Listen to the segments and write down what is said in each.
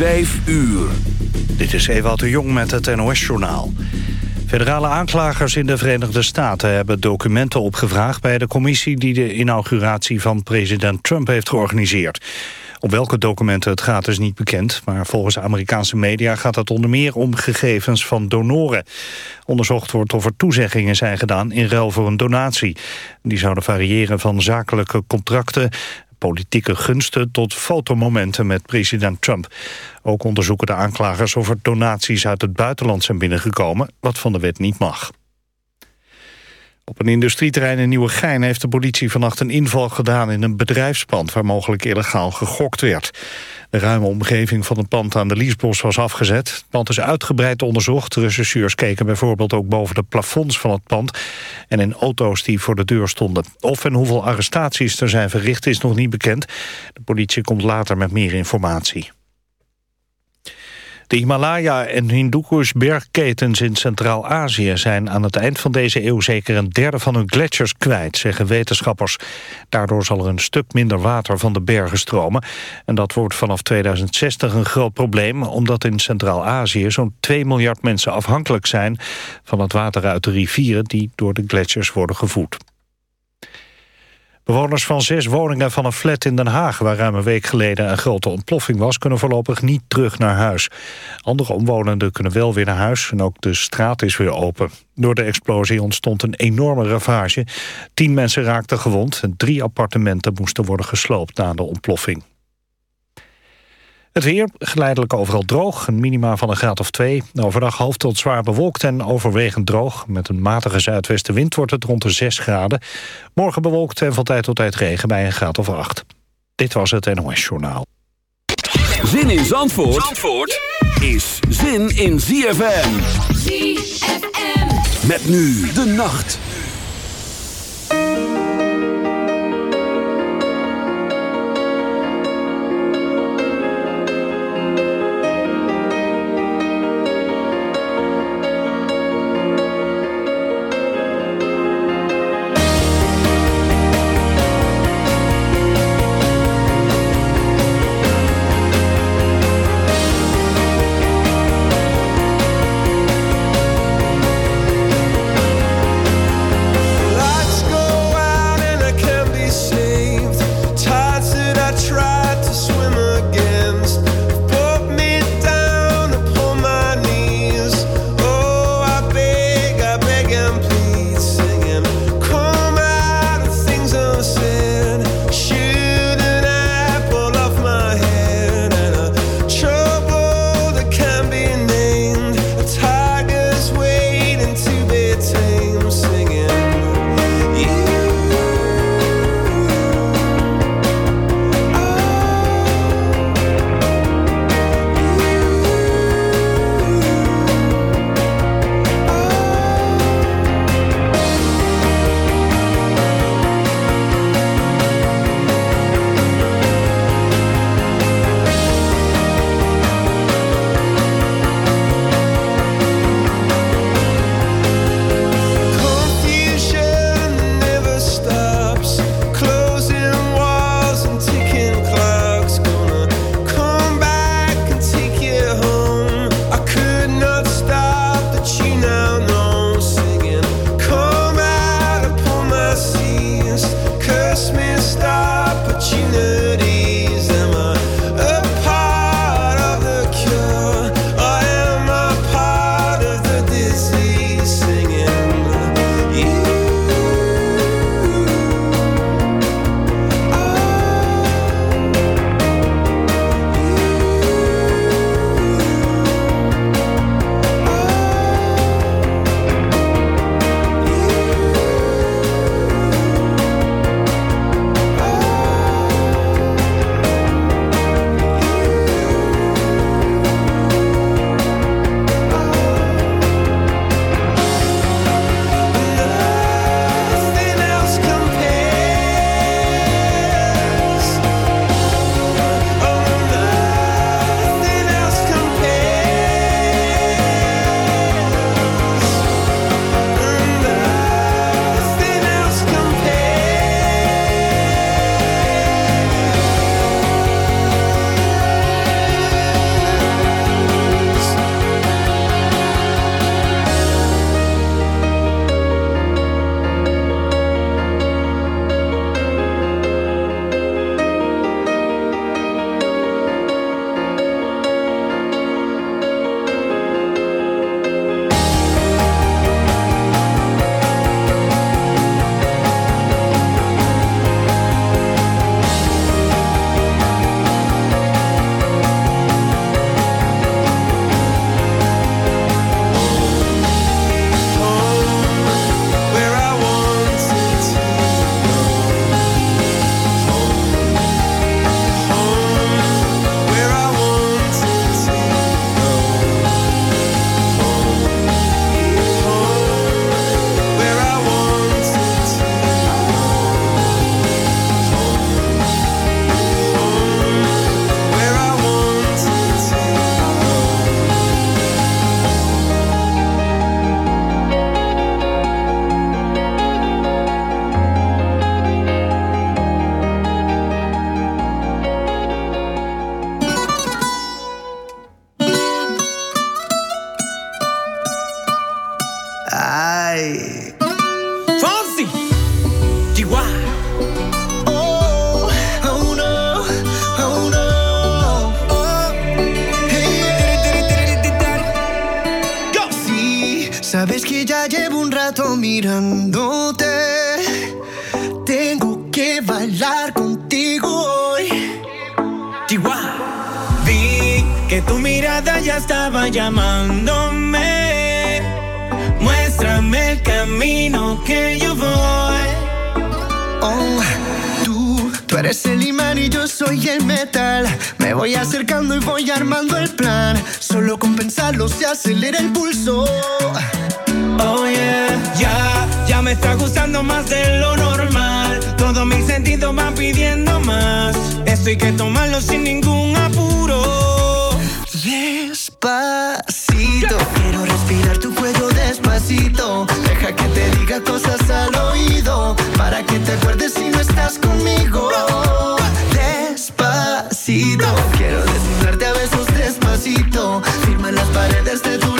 Vijf uur. Dit is Ewout de Jong met het NOS-journaal. Federale aanklagers in de Verenigde Staten hebben documenten opgevraagd... bij de commissie die de inauguratie van president Trump heeft georganiseerd. Op welke documenten het gaat is niet bekend... maar volgens Amerikaanse media gaat het onder meer om gegevens van donoren. Onderzocht wordt of er toezeggingen zijn gedaan in ruil voor een donatie. Die zouden variëren van zakelijke contracten politieke gunsten tot fotomomenten met president Trump. Ook onderzoeken de aanklagers of er donaties uit het buitenland zijn binnengekomen, wat van de wet niet mag. Op een industrieterrein in Nieuwegein heeft de politie vannacht een inval gedaan in een bedrijfspand waar mogelijk illegaal gegokt werd. De ruime omgeving van het pand aan de Liesbos was afgezet. Het pand is uitgebreid onderzocht. De rechercheurs keken bijvoorbeeld ook boven de plafonds van het pand en in auto's die voor de deur stonden. Of en hoeveel arrestaties er zijn verricht is nog niet bekend. De politie komt later met meer informatie. De Himalaya- en Hindoekush-bergketens in Centraal-Azië... zijn aan het eind van deze eeuw zeker een derde van hun gletsjers kwijt, zeggen wetenschappers. Daardoor zal er een stuk minder water van de bergen stromen. En dat wordt vanaf 2060 een groot probleem... omdat in Centraal-Azië zo'n 2 miljard mensen afhankelijk zijn... van het water uit de rivieren die door de gletsjers worden gevoed. Bewoners van zes woningen van een flat in Den Haag... waar ruim een week geleden een grote ontploffing was... kunnen voorlopig niet terug naar huis. Andere omwonenden kunnen wel weer naar huis... en ook de straat is weer open. Door de explosie ontstond een enorme ravage. Tien mensen raakten gewond... en drie appartementen moesten worden gesloopt na de ontploffing. Het weer geleidelijk overal droog, een minima van een graad of twee. Overdag half tot zwaar bewolkt en overwegend droog. Met een matige zuidwestenwind wordt het rond de 6 graden. Morgen bewolkt en van tijd tot tijd regen bij een graad of 8. Dit was het NOS Journaal. Zin in Zandvoort, Zandvoort is zin in ZFM. ZFM. Met nu de nacht. Firma las paredes de tu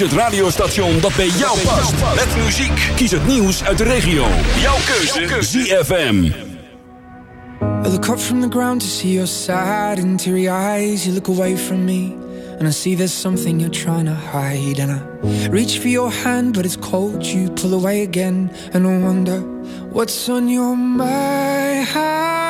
het radiostation dat bij jou past. Met muziek. Kies het nieuws uit de regio. Jouw keuze. ZFM. I look up from the ground to see your sad and teary eyes. You look away from me, and I see there's something you're trying to hide. And I reach for your hand, but it's cold. You pull away again, and I wonder what's on your mind.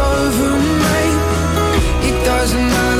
over me It doesn't matter.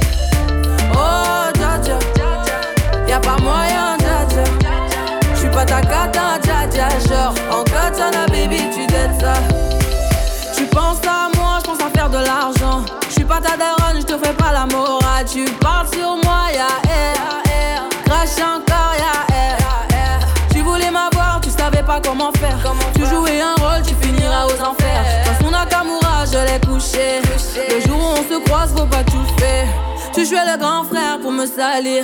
Moyen, dja dja. J'suis pas ta cata, dja dja. Genre, en katana, baby, tu dettes ça. Tu penses à moi, j'pense à faire de l'argent. J'suis pas ta daronne, j'te fais pas la morale. Tu parles sur moi, y'a air. Crash encore, y'a air. Tu voulais m'avoir, tu savais pas comment faire. tu jouais un rôle, tu finiras aux enfers. Dans son Nakamura, je l'ai couché. Le jour où on se croise, faut pas tout faire. Tu jouais le grand frère pour me salir.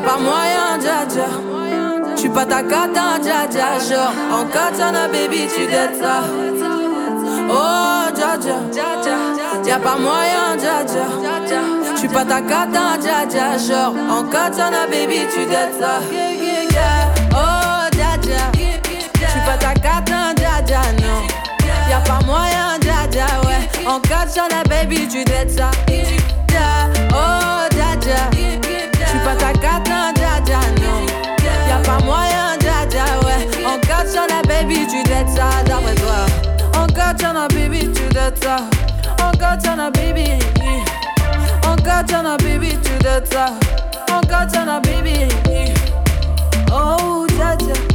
Y'a pas moyen, dja dja. J'suis pas ta cata, dja dja. Genre, en katana, baby, tu dettes ça. Oh, dja dja. Y'a pas moyen, dja dja. J'suis pas ta cata, dja dja. Genre, en katana, baby, tu dettes ça. Oh, dja dja. J'suis pas ta carte, dja dja, non. Y'a pas moyen, dja dja, ouais. En la baby, tu dettes ça. Ça, d'après baby, tu dettes ça. En quatre sur la baby. En quatre sur la baby, tu dettes ça. En quatre sur la baby. Oh, dja dja.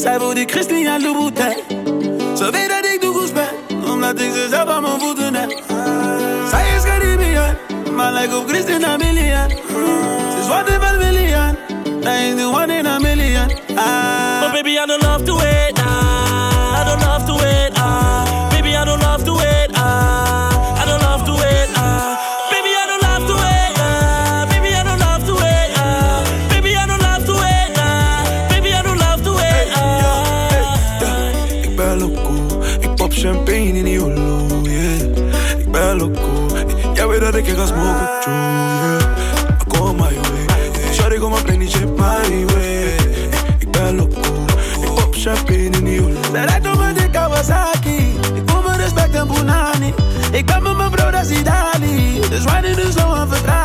Zij wil die Christian Louboutin Ze weet dat ik de goes ben Omdat ik ze zelf aan mijn voeten heb Zij is Caribbean Maar lijkt million. Christina Milian Ze is million, now you're the one in a million ah. But baby I don't love to wait now true, yeah. I go my way. Sorry, kom maar penny, chip my way. Ik ben loco, ik pop champagne in die hoek. Zij rijdt op mijn dik Kawasaki. Ik voel me respect en Punani. Ik ben met mijn broer, dat is Idali. Dus wanneer nu zo aan vertrouwen.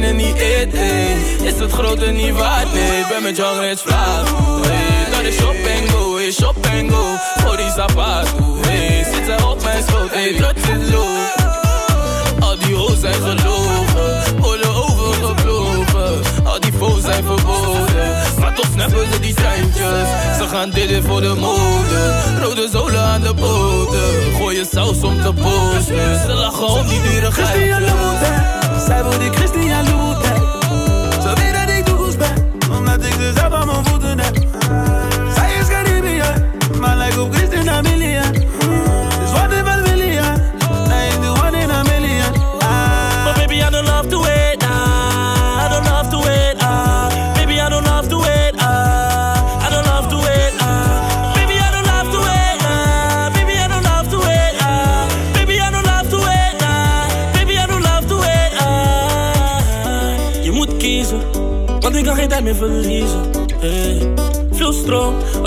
kleine niet eet. Is het grote niet waard, nee, ik ben met John reeds vlaag hey, Dan is shop en go, hey, shop en go. Voor die zapato, hey, zit er op mijn schoot, hey, dat zit low Al die hoes zijn gelogen, oorlog overgevlogen Al die foes zijn verboden, maar toch snappen ze die treintjes. Ze gaan dit voor de mode, rode zolen aan de boten Gooien saus om te posten, ze lachen om die dure geitjes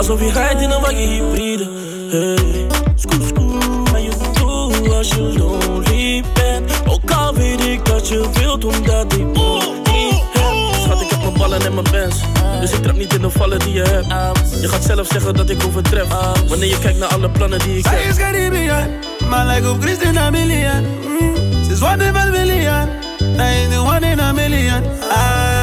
Alsof je rijdt in een wakker hybride. Hey, scoot scoot Maar je doet als je lonely bent. Ook al weet ik dat je wilt omdat ik niet heb. Schat, ik heb mijn ballen en mijn bands. Dus ik trap niet in de vallen die je hebt. Je gaat zelf zeggen dat ik overtref. Wanneer je kijkt naar alle plannen die ik heb. Zij is Caribbean Maar lijkt op Christina Milian mm. Ze is one in a million. Hij is the one in a million. Ah.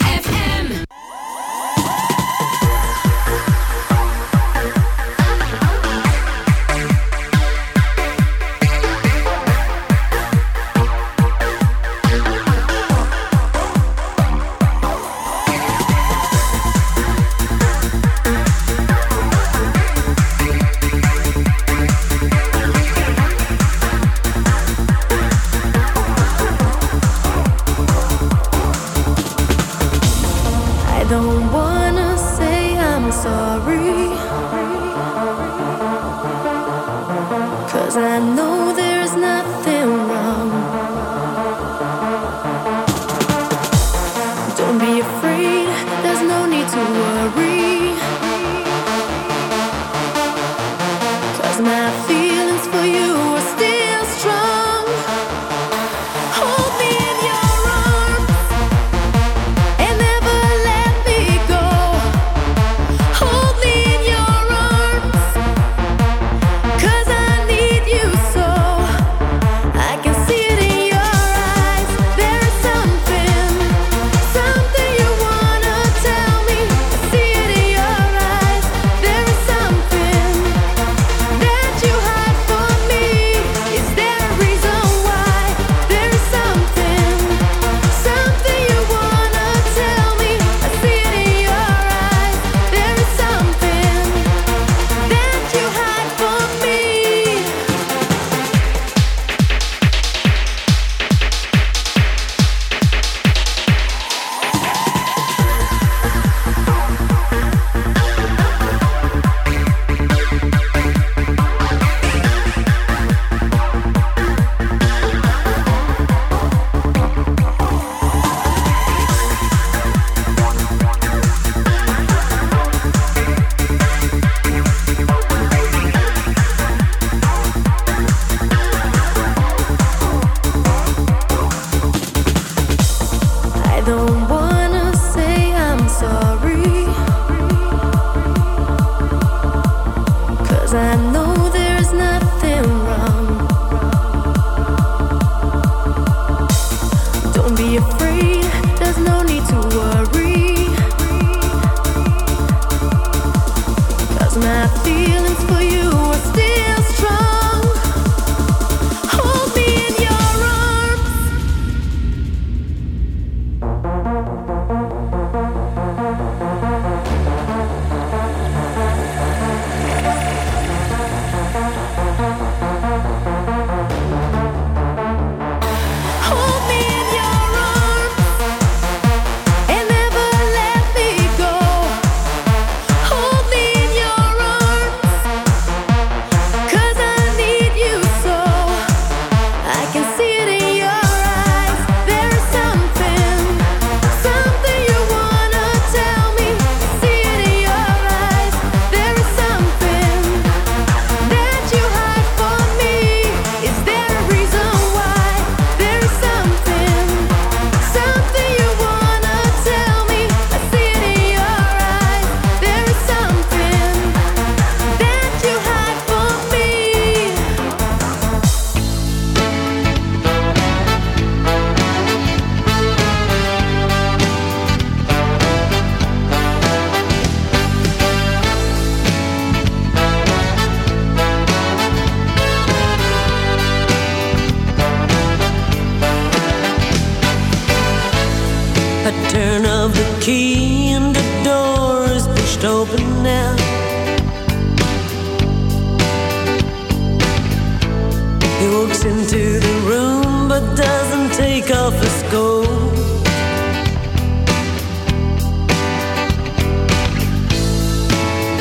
sorry.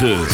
9.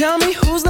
Tell me who's the